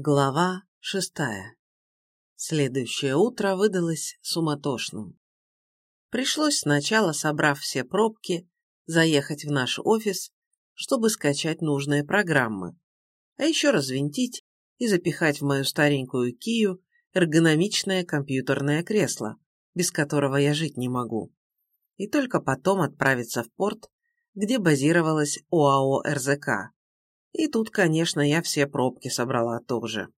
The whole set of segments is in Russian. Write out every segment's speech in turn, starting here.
Глава шестая. Следующее утро выдалось суматошным. Пришлось сначала, собрав все пробки, заехать в наш офис, чтобы скачать нужные программы, а еще развинтить и запихать в мою старенькую Кию эргономичное компьютерное кресло, без которого я жить не могу, и только потом отправиться в порт, где базировалась ОАО РЗК. И тут, конечно, я все пробки собрала тоже.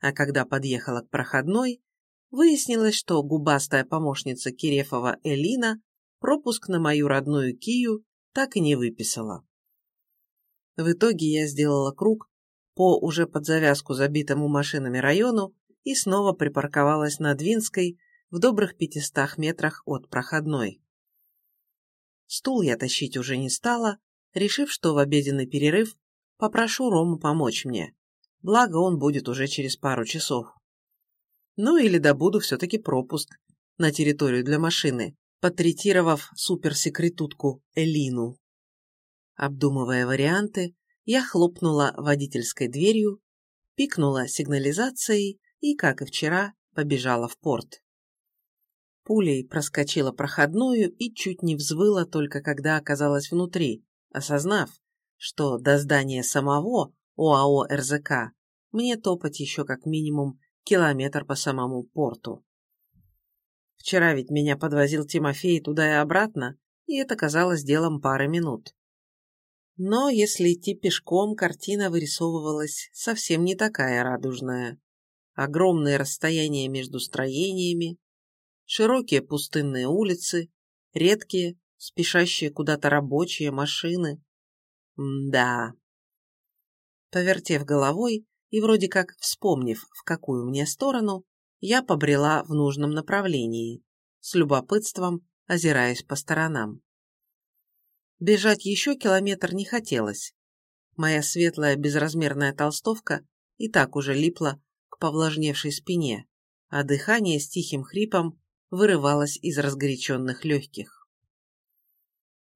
А когда подъехала к проходной, выяснилось, что губастая помощница Кирефова Элина пропуск на мою родную Кию так и не выписала. В итоге я сделала круг по уже под завязку забитому машинами району и снова припарковалась на Двинской в добрых пятистах метрах от проходной. Стул я тащить уже не стала, решив, что в обеденный перерыв попрошу Рому помочь мне. Благо, он будет уже через пару часов. Ну или добуду все-таки пропуск на территорию для машины, потретировав суперсекретутку Элину. Обдумывая варианты, я хлопнула водительской дверью, пикнула сигнализацией и, как и вчера, побежала в порт. Пулей проскочила проходную и чуть не взвыла только когда оказалась внутри, осознав, что до здания самого ОАО РЗК мне топать еще как минимум километр по самому порту. Вчера ведь меня подвозил Тимофей туда и обратно, и это казалось делом пары минут. Но если идти пешком, картина вырисовывалась совсем не такая радужная. Огромные расстояния между строениями, широкие пустынные улицы, редкие, спешащие куда-то рабочие машины, да. Повертев головой и вроде как вспомнив, в какую мне сторону, я побрела в нужном направлении, с любопытством озираясь по сторонам. Бежать еще километр не хотелось. Моя светлая безразмерная толстовка и так уже липла к повлажневшей спине, а дыхание с тихим хрипом вырывалось из разгоряченных легких.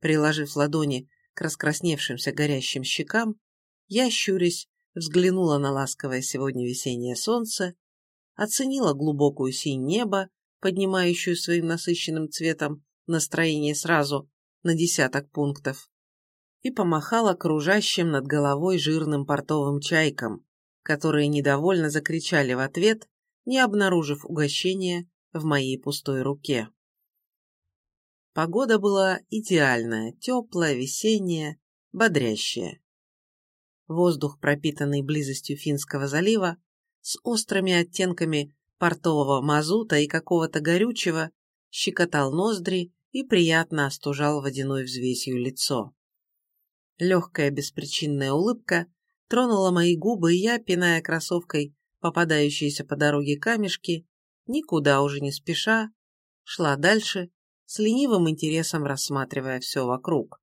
Приложив ладони к раскрасневшимся горящим щекам, я, щурясь, взглянула на ласковое сегодня весеннее солнце, оценила глубокую синь неба, поднимающую своим насыщенным цветом настроение сразу на десяток пунктов, и помахала кружащим над головой жирным портовым чайкам, которые недовольно закричали в ответ, не обнаружив угощения в моей пустой руке. Погода была идеальная, теплая, весенняя, бодрящая. Воздух, пропитанный близостью Финского залива, с острыми оттенками портового мазута и какого-то горючего, щекотал ноздри и приятно остужал водяной взвесью лицо. Легкая беспричинная улыбка тронула мои губы, и я, пиная кроссовкой попадающиеся по дороге камешки, никуда уже не спеша, шла дальше, с ленивым интересом рассматривая все вокруг.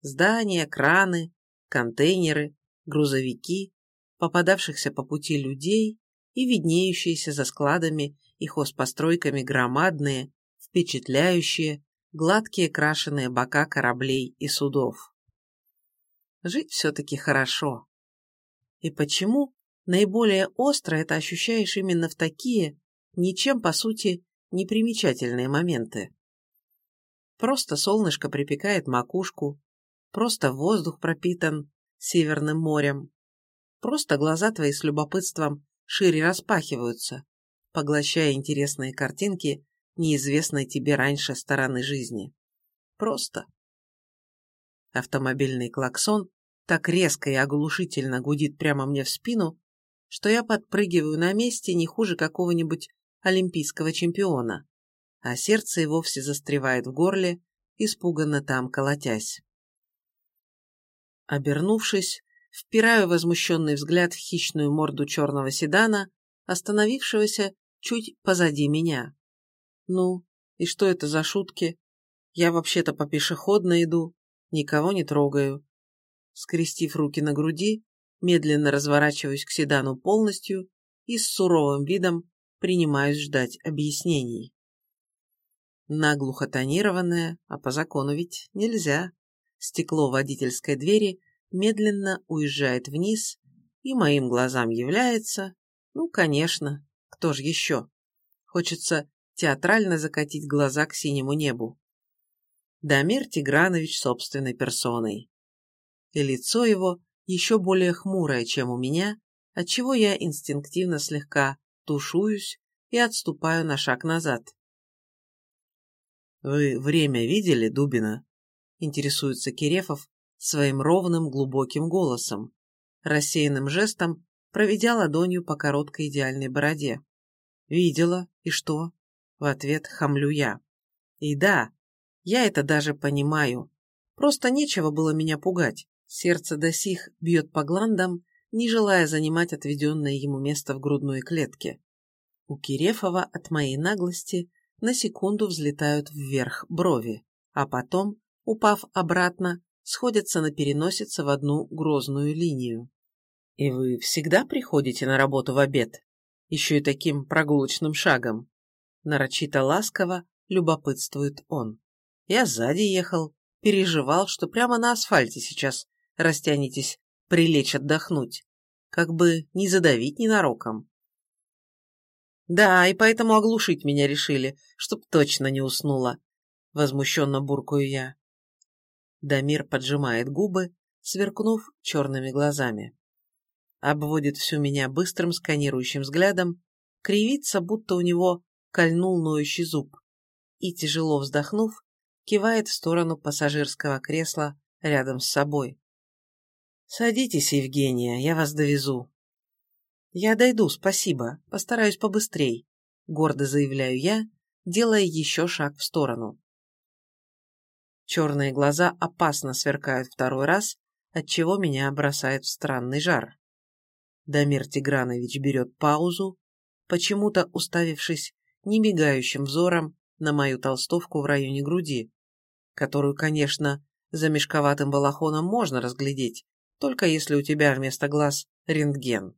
Здания, краны, контейнеры, грузовики, попадавшихся по пути людей и виднеющиеся за складами и хозпостройками громадные, впечатляющие, гладкие крашеные бока кораблей и судов. Жить все-таки хорошо. И почему наиболее остро это ощущаешь именно в такие, ничем по сути, непримечательные моменты? Просто солнышко припекает макушку, просто воздух пропитан Северным морем. Просто глаза твои с любопытством шире распахиваются, поглощая интересные картинки неизвестной тебе раньше стороны жизни. Просто. Автомобильный клаксон так резко и оглушительно гудит прямо мне в спину, что я подпрыгиваю на месте не хуже какого-нибудь олимпийского чемпиона а сердце и вовсе застревает в горле, испуганно там колотясь. Обернувшись, впираю возмущенный взгляд в хищную морду черного седана, остановившегося чуть позади меня. Ну, и что это за шутки? Я вообще-то по пешеходной иду, никого не трогаю. Скрестив руки на груди, медленно разворачиваюсь к седану полностью и с суровым видом принимаюсь ждать объяснений. Наглухо тонированное, а по закону ведь нельзя. Стекло водительской двери медленно уезжает вниз, и моим глазам является, ну, конечно, кто же еще? Хочется театрально закатить глаза к синему небу. Дамир Тигранович собственной персоной. И лицо его еще более хмурое, чем у меня, отчего я инстинктивно слегка тушуюсь и отступаю на шаг назад. «Вы время видели, Дубина?» — интересуется Кирефов своим ровным глубоким голосом, рассеянным жестом проведя ладонью по короткой идеальной бороде. «Видела. И что?» В ответ хамлю я. «И да, я это даже понимаю. Просто нечего было меня пугать. Сердце до сих бьет по гландам, не желая занимать отведенное ему место в грудной клетке. У Кирефова от моей наглости на секунду взлетают вверх брови, а потом, упав обратно, сходятся на переносице в одну грозную линию. «И вы всегда приходите на работу в обед? Еще и таким прогулочным шагом?» Нарочито ласково любопытствует он. Я сзади ехал, переживал, что прямо на асфальте сейчас растянетесь прилечь отдохнуть, как бы не задавить ненароком. Да, и поэтому оглушить меня решили, чтоб точно не уснула. Возмущенно буркую я. Дамир поджимает губы, сверкнув черными глазами обводит всю меня быстрым сканирующим взглядом, кривится, будто у него кольнул ноющий зуб, и, тяжело вздохнув, кивает в сторону пассажирского кресла рядом с собой. «Садитесь, Евгения, я вас довезу». «Я дойду, спасибо, постараюсь побыстрей», — гордо заявляю я, делая еще шаг в сторону. Черные глаза опасно сверкают второй раз, отчего меня бросает в странный жар. Дамир Тигранович берет паузу, почему-то уставившись немигающим взором на мою толстовку в районе груди, которую, конечно, за мешковатым балахоном можно разглядеть, только если у тебя вместо глаз рентген.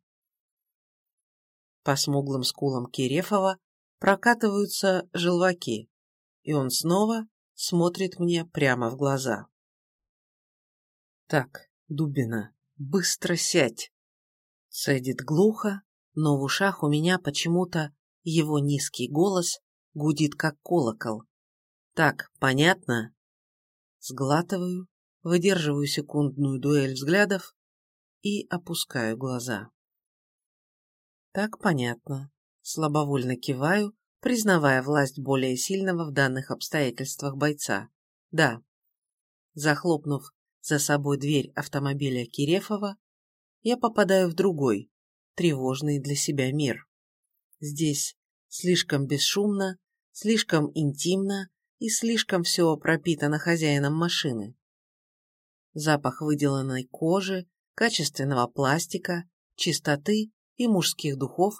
По смуглым скулам Кирефова прокатываются желваки, и он снова смотрит мне прямо в глаза. «Так, Дубина, быстро сядь!» Цедит глухо, но в ушах у меня почему-то его низкий голос гудит как колокол. Так, понятно? Сглатываю, выдерживаю секундную дуэль взглядов и опускаю глаза. Так понятно. Слабовольно киваю, признавая власть более сильного в данных обстоятельствах бойца. Да. Захлопнув за собой дверь автомобиля Кирефова, я попадаю в другой, тревожный для себя мир. Здесь слишком бесшумно, слишком интимно и слишком все пропитано хозяином машины. Запах выделанной кожи, качественного пластика, чистоты и мужских духов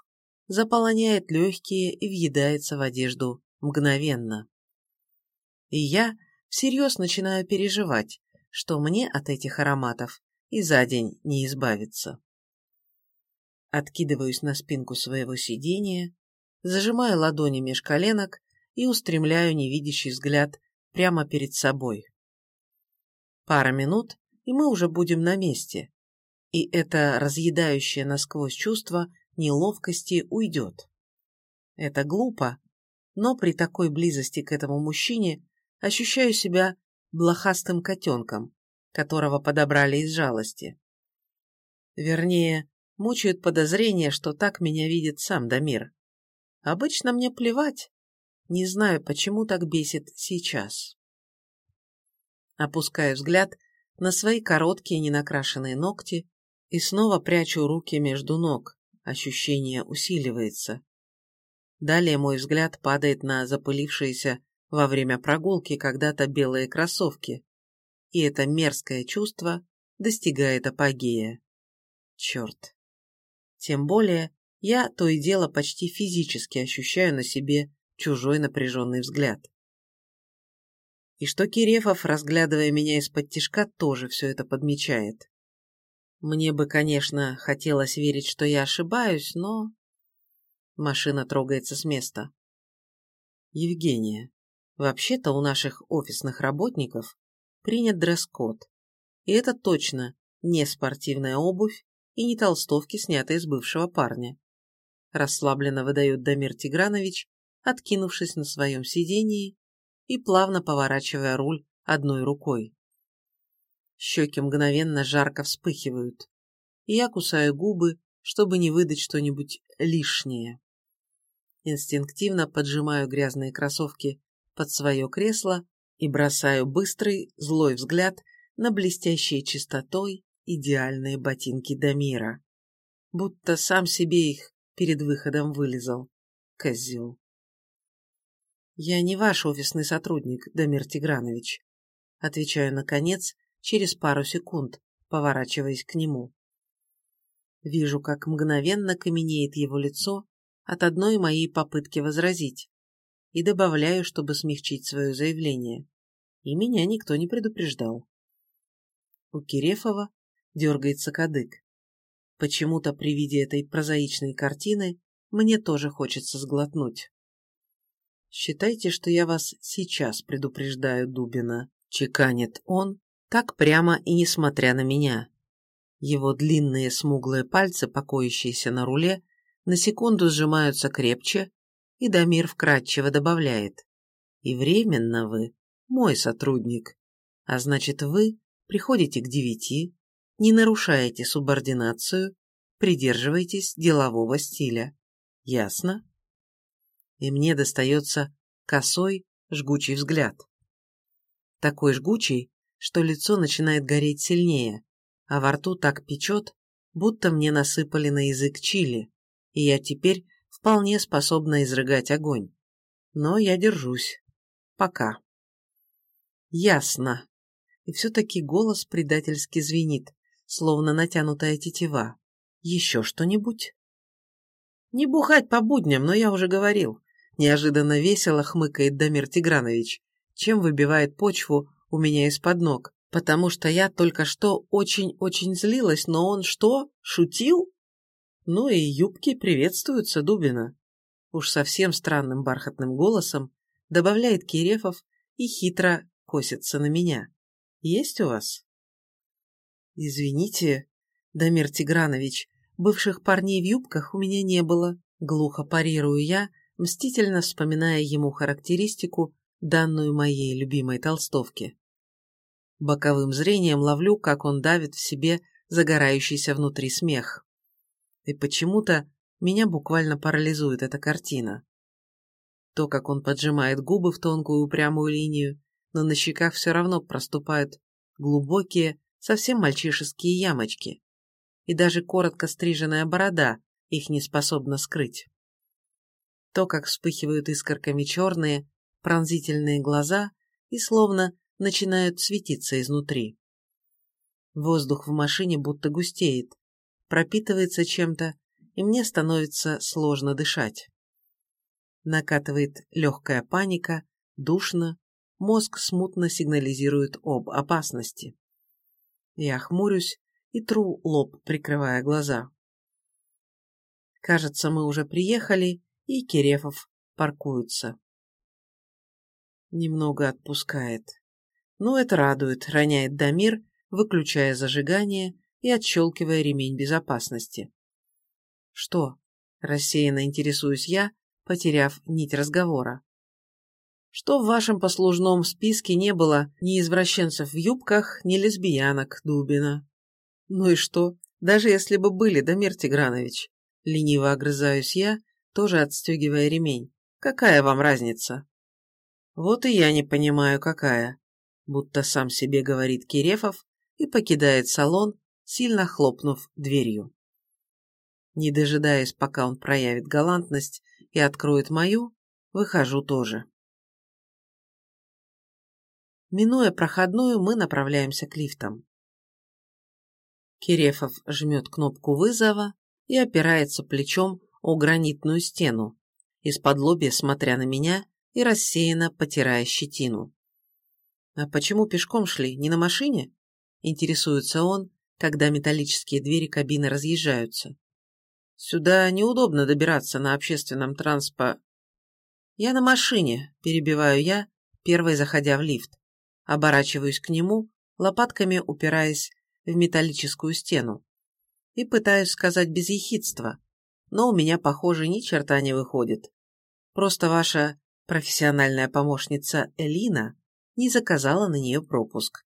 заполоняет легкие и въедается в одежду мгновенно. И я всерьез начинаю переживать, что мне от этих ароматов и за день не избавиться. Откидываюсь на спинку своего сидения, зажимаю ладони меж коленок и устремляю невидящий взгляд прямо перед собой. Пара минут, и мы уже будем на месте, и это разъедающее насквозь чувство неловкости уйдет. Это глупо, но при такой близости к этому мужчине ощущаю себя блохастым котенком, которого подобрали из жалости. Вернее, мучают подозрение, что так меня видит сам Дамир. Обычно мне плевать. Не знаю, почему так бесит сейчас. Опускаю взгляд на свои короткие ненакрашенные ногти и снова прячу руки между ног. Ощущение усиливается. Далее мой взгляд падает на запылившиеся во время прогулки когда-то белые кроссовки, и это мерзкое чувство достигает апогея. Черт. Тем более, я то и дело почти физически ощущаю на себе чужой напряженный взгляд. И что Кирефов, разглядывая меня из-под тишка, тоже все это подмечает. Мне бы, конечно, хотелось верить, что я ошибаюсь, но... Машина трогается с места. Евгения, вообще-то у наших офисных работников принят дресс-код. И это точно не спортивная обувь и не толстовки, снятые с бывшего парня. Расслабленно выдает Дамир Тигранович, откинувшись на своем сидении и плавно поворачивая руль одной рукой. Щеки мгновенно жарко вспыхивают, и я кусаю губы, чтобы не выдать что-нибудь лишнее. Инстинктивно поджимаю грязные кроссовки под свое кресло и бросаю быстрый, злой взгляд на блестящие чистотой идеальные ботинки Дамира. Будто сам себе их перед выходом вылезал. Козел. «Я не ваш офисный сотрудник, Дамир Тигранович», отвечаю, наконец, через пару секунд, поворачиваясь к нему. Вижу, как мгновенно каменеет его лицо от одной моей попытки возразить, и добавляю, чтобы смягчить свое заявление. И меня никто не предупреждал. У Кирефова дергается кадык. Почему-то при виде этой прозаичной картины мне тоже хочется сглотнуть. «Считайте, что я вас сейчас предупреждаю, Дубина», — чеканит он, так прямо и несмотря на меня. Его длинные смуглые пальцы, покоящиеся на руле, на секунду сжимаются крепче, и Дамир вкратчиво добавляет. «И временно вы мой сотрудник, а значит вы приходите к девяти, не нарушаете субординацию, придерживаетесь делового стиля. Ясно?» И мне достается косой, жгучий взгляд. Такой жгучий, что лицо начинает гореть сильнее, а во рту так печет, будто мне насыпали на язык чили, и я теперь вполне способна изрыгать огонь. Но я держусь. Пока. Ясно. И все-таки голос предательски звенит, словно натянутая тетива. Еще что-нибудь? Не бухать по будням, но я уже говорил. Неожиданно весело хмыкает Дамир Тигранович, чем выбивает почву у меня из-под ног, потому что я только что очень-очень злилась, но он что, шутил? Ну и юбки приветствуются, Дубина. Уж совсем странным бархатным голосом добавляет Кирефов и хитро косится на меня. Есть у вас? Извините, Дамир Тигранович, бывших парней в юбках у меня не было. Глухо парирую я, мстительно вспоминая ему характеристику, данную моей любимой толстовке. Боковым зрением ловлю, как он давит в себе загорающийся внутри смех. И почему-то меня буквально парализует эта картина. То, как он поджимает губы в тонкую упрямую линию, но на щеках все равно проступают глубокие, совсем мальчишеские ямочки. И даже коротко стриженная борода их не способна скрыть. То, как вспыхивают искорками черные, пронзительные глаза и словно начинают светиться изнутри. Воздух в машине будто густеет, пропитывается чем-то, и мне становится сложно дышать. Накатывает легкая паника, душно, мозг смутно сигнализирует об опасности. Я хмурюсь и тру лоб, прикрывая глаза. Кажется, мы уже приехали, и Кирефов паркуется. Немного отпускает. Ну, это радует, роняет Дамир, выключая зажигание и отщелкивая ремень безопасности. Что? Рассеянно интересуюсь я, потеряв нить разговора. Что в вашем послужном списке не было ни извращенцев в юбках, ни лесбиянок, Дубина. Ну и что? Даже если бы были, Дамир Тигранович. Лениво огрызаюсь я, тоже отстегивая ремень. Какая вам разница? Вот и я не понимаю, какая будто сам себе говорит Кирефов и покидает салон, сильно хлопнув дверью. Не дожидаясь, пока он проявит галантность и откроет мою, выхожу тоже. Минуя проходную, мы направляемся к лифтам. Кирефов жмет кнопку вызова и опирается плечом о гранитную стену, из-под лобья смотря на меня и рассеянно потирая щетину. «А почему пешком шли? Не на машине?» – интересуется он, когда металлические двери кабины разъезжаются. «Сюда неудобно добираться на общественном транспо...» «Я на машине», – перебиваю я, первой заходя в лифт. Оборачиваюсь к нему, лопатками упираясь в металлическую стену. и пытаюсь сказать без ехидства, но у меня, похоже, ни черта не выходит. Просто ваша профессиональная помощница Элина не заказала на нее пропуск.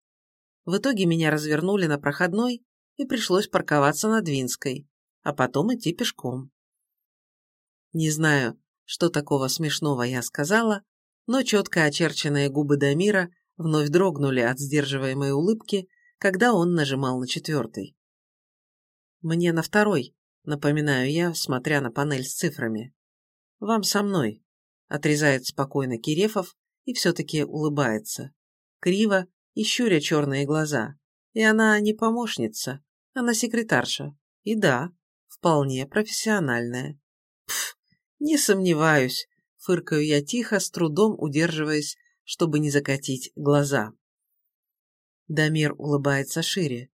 В итоге меня развернули на проходной и пришлось парковаться на Двинской, а потом идти пешком. Не знаю, что такого смешного я сказала, но четко очерченные губы Дамира вновь дрогнули от сдерживаемой улыбки, когда он нажимал на четвертый. «Мне на второй», — напоминаю я, смотря на панель с цифрами. «Вам со мной», — отрезает спокойно Кирефов и все-таки улыбается. Криво и щуря черные глаза. И она не помощница, она секретарша. И да, вполне профессиональная. Пф, не сомневаюсь, фыркаю я тихо, с трудом удерживаясь, чтобы не закатить глаза. Дамир улыбается шире.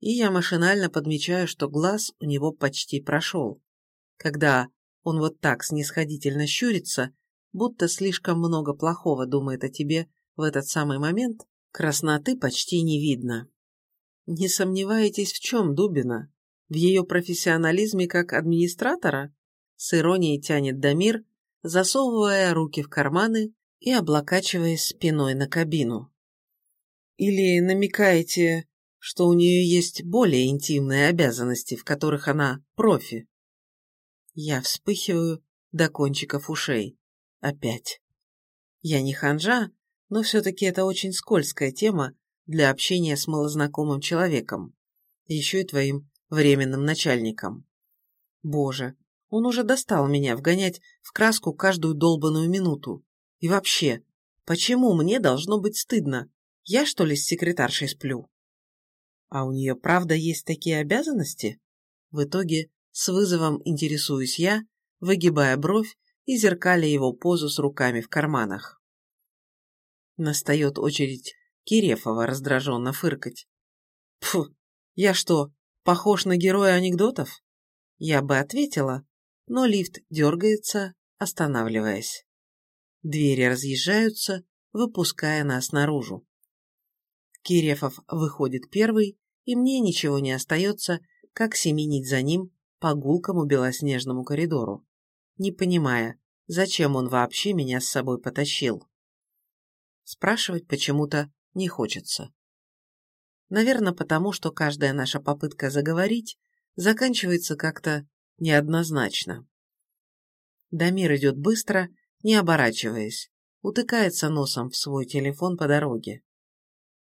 И я машинально подмечаю, что глаз у него почти прошел. Когда он вот так снисходительно щурится, будто слишком много плохого думает о тебе в этот самый момент, красноты почти не видно. Не сомневаетесь в чем, Дубина? В ее профессионализме как администратора? С иронией тянет Дамир, засовывая руки в карманы и облокачиваясь спиной на кабину. Или намекаете, что у нее есть более интимные обязанности, в которых она профи? Я вспыхиваю до кончиков ушей. Опять. Я не ханжа, но все-таки это очень скользкая тема для общения с малознакомым человеком, еще и твоим временным начальником. Боже, он уже достал меня вгонять в краску каждую долбанную минуту. И вообще, почему мне должно быть стыдно? Я, что ли, с секретаршей сплю? А у нее правда есть такие обязанности? В итоге с вызовом интересуюсь я, выгибая бровь и зеркаля его позу с руками в карманах. Настает очередь Кирефова раздраженно фыркать. Фу, я что, похож на героя анекдотов? Я бы ответила, но лифт дергается, останавливаясь. Двери разъезжаются, выпуская нас наружу. Кирефов выходит первый, и мне ничего не остается, как семенить за ним по гулкому белоснежному коридору, не понимая, зачем он вообще меня с собой потащил. Спрашивать почему-то не хочется. Наверное, потому что каждая наша попытка заговорить заканчивается как-то неоднозначно. Дамир идет быстро, не оборачиваясь, утыкается носом в свой телефон по дороге.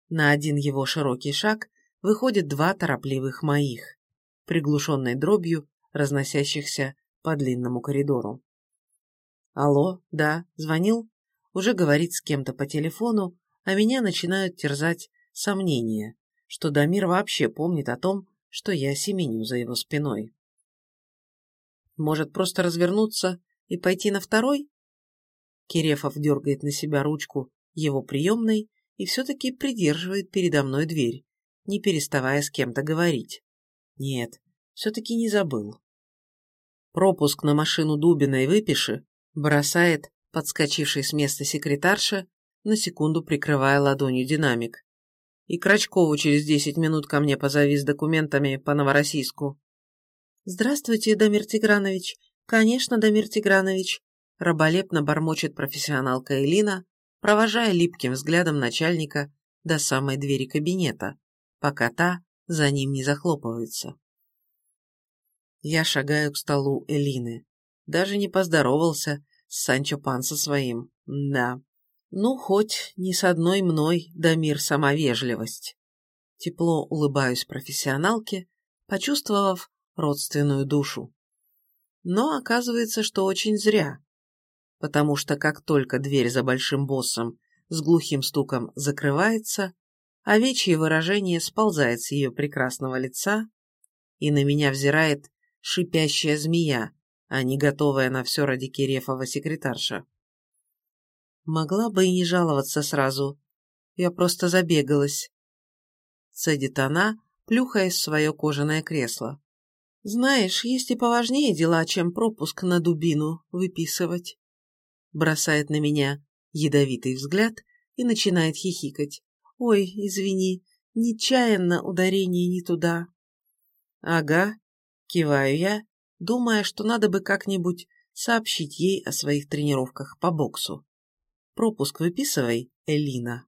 На один его широкий шаг выходит два торопливых моих, приглушенной дробью, разносящихся по длинному коридору. «Алло, да, звонил?» Уже говорит с кем-то по телефону, а меня начинают терзать сомнения, что Дамир вообще помнит о том, что я семеню за его спиной. Может, просто развернуться и пойти на второй? Кирефов дергает на себя ручку его приемной и все-таки придерживает передо мной дверь, не переставая с кем-то говорить. Нет, все-таки не забыл. Пропуск на машину Дубина и выпиши бросает подскочивший с места секретарша на секунду прикрывая ладонью динамик. И Крачкову через десять минут ко мне позови с документами по Новороссийску. «Здравствуйте, Дамир Тигранович. Конечно, Дамир Тигранович», — раболепно бормочет профессионалка Элина, провожая липким взглядом начальника до самой двери кабинета, пока та за ним не захлопывается. Я шагаю к столу Элины. Даже не поздоровался с Санчо Панса своим. Да. Ну, хоть не с одной мной, да мир сама вежливость. Тепло улыбаюсь профессионалке, почувствовав родственную душу. Но оказывается, что очень зря. Потому что как только дверь за большим боссом с глухим стуком закрывается, овечье выражение сползает с ее прекрасного лица, и на меня взирает шипящая змея, а не готовая на все ради Кирефова секретарша. Могла бы и не жаловаться сразу. Я просто забегалась. Цедит она, плюхаясь в свое кожаное кресло. Знаешь, есть и поважнее дела, чем пропуск на дубину выписывать. Бросает на меня ядовитый взгляд и начинает хихикать. Ой, извини, нечаянно ударение не туда. Ага, киваю я, думая, что надо бы как-нибудь сообщить ей о своих тренировках по боксу. Пропуск выписывай, Элина.